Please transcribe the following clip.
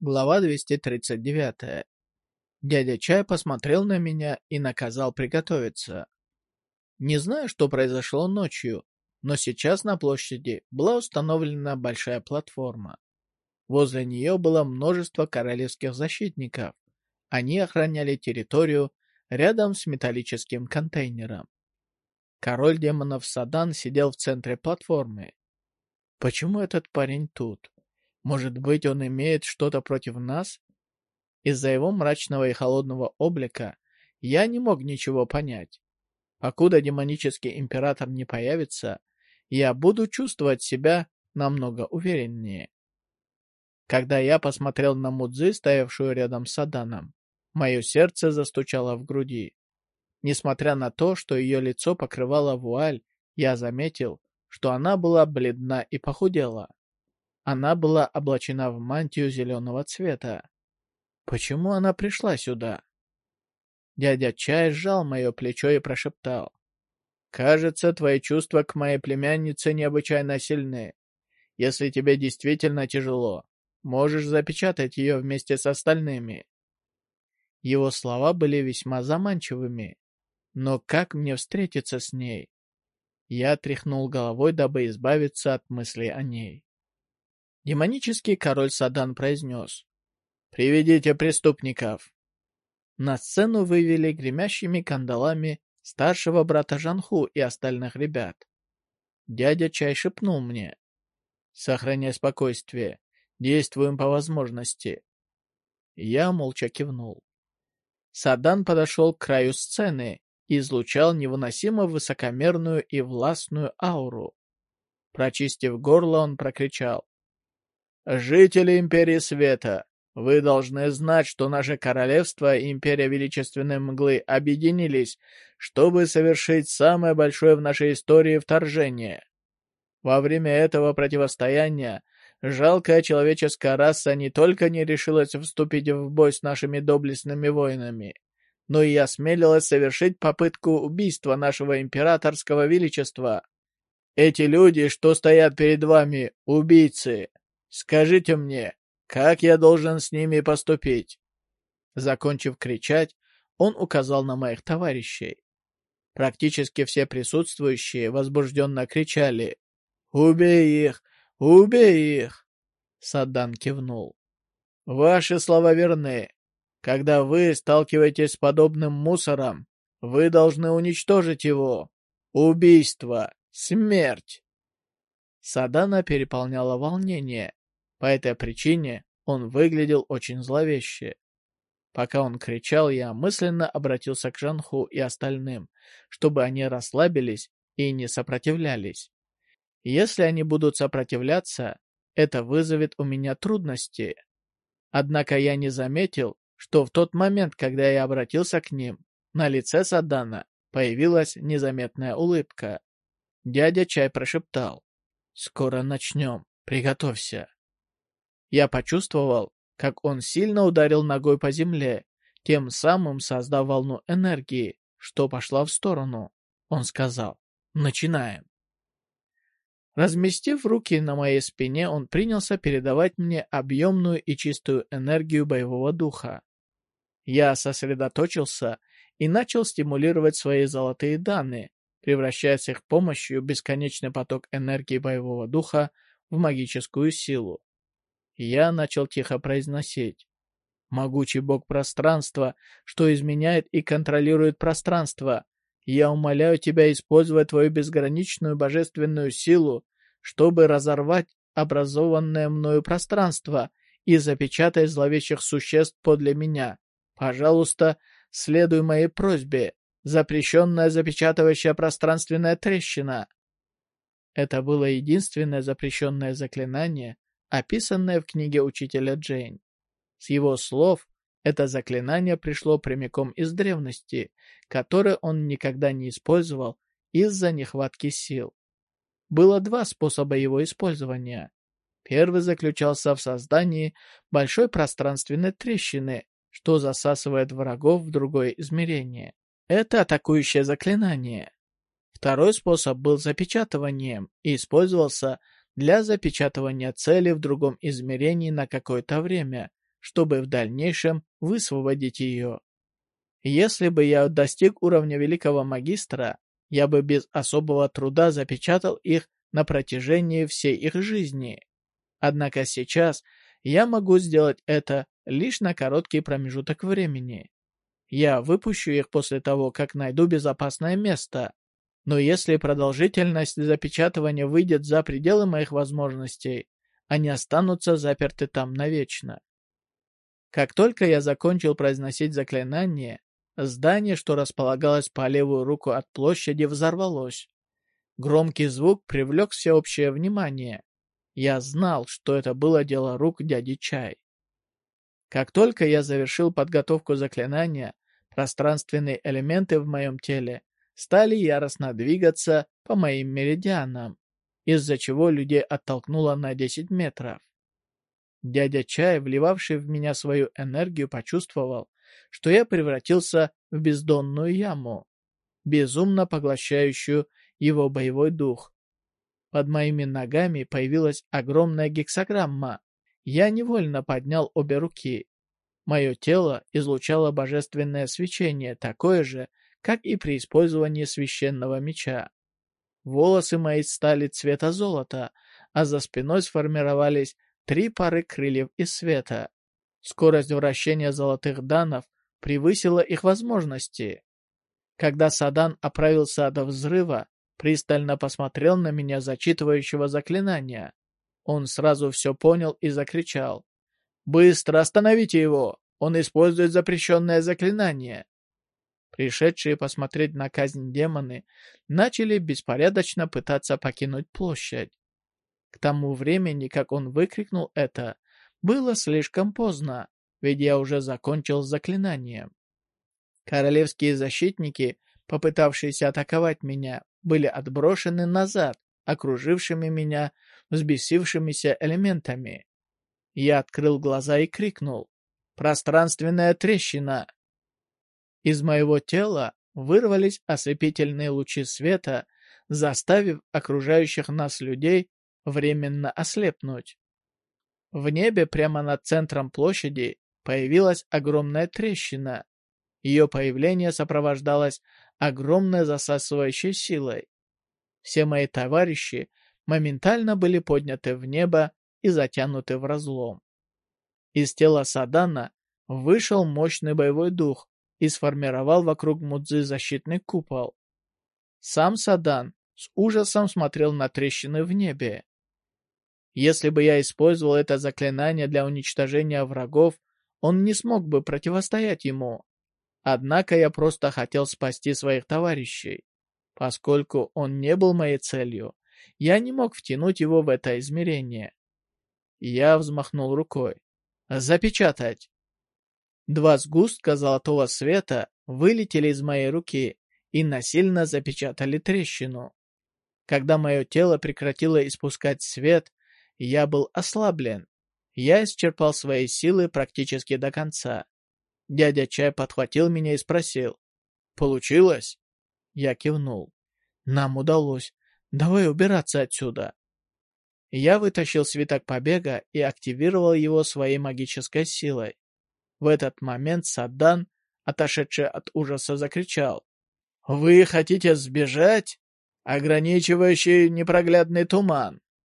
Глава 239. Дядя Чай посмотрел на меня и наказал приготовиться. Не знаю, что произошло ночью, но сейчас на площади была установлена большая платформа. Возле нее было множество королевских защитников. Они охраняли территорию рядом с металлическим контейнером. Король демонов Садан сидел в центре платформы. Почему этот парень тут? Может быть, он имеет что-то против нас? Из-за его мрачного и холодного облика я не мог ничего понять. Покуда демонический император не появится, я буду чувствовать себя намного увереннее. Когда я посмотрел на Мудзи, стоявшую рядом с Аданом, мое сердце застучало в груди. Несмотря на то, что ее лицо покрывала вуаль, я заметил, что она была бледна и похудела. Она была облачена в мантию зеленого цвета. Почему она пришла сюда? Дядя Чай сжал мое плечо и прошептал. «Кажется, твои чувства к моей племяннице необычайно сильны. Если тебе действительно тяжело, можешь запечатать ее вместе с остальными». Его слова были весьма заманчивыми. Но как мне встретиться с ней? Я тряхнул головой, дабы избавиться от мысли о ней. Демонический король Садан произнес. «Приведите преступников!» На сцену вывели гремящими кандалами старшего брата Жанху и остальных ребят. Дядя Чай шепнул мне. «Сохраняй спокойствие. Действуем по возможности». Я молча кивнул. Садан подошел к краю сцены и излучал невыносимо высокомерную и властную ауру. Прочистив горло, он прокричал. «Жители Империи Света, вы должны знать, что наше королевство и Империя Величественной Мглы объединились, чтобы совершить самое большое в нашей истории вторжение. Во время этого противостояния жалкая человеческая раса не только не решилась вступить в бой с нашими доблестными воинами, но и осмелилась совершить попытку убийства нашего императорского величества. Эти люди, что стоят перед вами, убийцы. Скажите мне, как я должен с ними поступить?» Закончив кричать, он указал на моих товарищей. Практически все присутствующие возбужденно кричали «Убей их! Убей их!» Саддан кивнул. «Ваши слова верны. Когда вы сталкиваетесь с подобным мусором, вы должны уничтожить его. Убийство! Смерть!» Садана переполняло волнение. По этой причине он выглядел очень зловеще. Пока он кричал, я мысленно обратился к Жанху и остальным, чтобы они расслабились и не сопротивлялись. Если они будут сопротивляться, это вызовет у меня трудности. Однако я не заметил, что в тот момент, когда я обратился к ним, на лице Садана появилась незаметная улыбка. Дядя Чай прошептал. «Скоро начнем. Приготовься». Я почувствовал, как он сильно ударил ногой по земле, тем самым создав волну энергии, что пошла в сторону. Он сказал «Начинаем». Разместив руки на моей спине, он принялся передавать мне объемную и чистую энергию боевого духа. Я сосредоточился и начал стимулировать свои золотые данные, превращая с их помощью бесконечный поток энергии боевого духа в магическую силу. Я начал тихо произносить. «Могучий бог пространства, что изменяет и контролирует пространство, я умоляю тебя использовать твою безграничную божественную силу, чтобы разорвать образованное мною пространство и запечатать зловещих существ подле меня. Пожалуйста, следуй моей просьбе. Запрещенная запечатывающая пространственная трещина». Это было единственное запрещенное заклинание, описанное в книге учителя Джейн. С его слов, это заклинание пришло прямиком из древности, которое он никогда не использовал из-за нехватки сил. Было два способа его использования. Первый заключался в создании большой пространственной трещины, что засасывает врагов в другое измерение. Это атакующее заклинание. Второй способ был запечатыванием и использовался для запечатывания цели в другом измерении на какое-то время, чтобы в дальнейшем высвободить ее. Если бы я достиг уровня великого магистра, я бы без особого труда запечатал их на протяжении всей их жизни. Однако сейчас я могу сделать это лишь на короткий промежуток времени. Я выпущу их после того, как найду безопасное место. Но если продолжительность запечатывания выйдет за пределы моих возможностей, они останутся заперты там навечно. Как только я закончил произносить заклинание, здание, что располагалось по левую руку от площади, взорвалось. Громкий звук привлек всеобщее внимание. Я знал, что это было дело рук дяди Чай. Как только я завершил подготовку заклинания, пространственные элементы в моем теле стали яростно двигаться по моим меридианам, из-за чего людей оттолкнуло на 10 метров. Дядя Чай, вливавший в меня свою энергию, почувствовал, что я превратился в бездонную яму, безумно поглощающую его боевой дух. Под моими ногами появилась огромная гексограмма. Я невольно поднял обе руки. Мое тело излучало божественное свечение, такое же, как и при использовании священного меча. Волосы мои стали цвета золота, а за спиной сформировались три пары крыльев из света. Скорость вращения золотых данов превысила их возможности. Когда Садан оправился от взрыва, пристально посмотрел на меня, зачитывающего заклинания. Он сразу все понял и закричал. «Быстро остановите его! Он использует запрещенное заклинание!» Пришедшие посмотреть на казнь демоны начали беспорядочно пытаться покинуть площадь. К тому времени, как он выкрикнул это, было слишком поздно, ведь я уже закончил заклинание. Королевские защитники, попытавшиеся атаковать меня, были отброшены назад, окружившими меня взбесившимися элементами. Я открыл глаза и крикнул «Пространственная трещина!». Из моего тела вырвались ослепительные лучи света, заставив окружающих нас людей временно ослепнуть. В небе прямо над центром площади появилась огромная трещина. Ее появление сопровождалось огромной засасывающей силой. Все мои товарищи моментально были подняты в небо и затянуты в разлом. Из тела Садана вышел мощный боевой дух и сформировал вокруг Мудзы защитный купол. Сам Садан с ужасом смотрел на трещины в небе. Если бы я использовал это заклинание для уничтожения врагов, он не смог бы противостоять ему. Однако я просто хотел спасти своих товарищей. Поскольку он не был моей целью, я не мог втянуть его в это измерение. Я взмахнул рукой. «Запечатать!» Два сгустка золотого света вылетели из моей руки и насильно запечатали трещину. Когда мое тело прекратило испускать свет, я был ослаблен. Я исчерпал свои силы практически до конца. Дядя Чай подхватил меня и спросил. «Получилось?» Я кивнул. «Нам удалось. Давай убираться отсюда». Я вытащил свиток побега и активировал его своей магической силой. В этот момент Саддан, отошедший от ужаса, закричал. «Вы хотите сбежать? Ограничивающий непроглядный туман.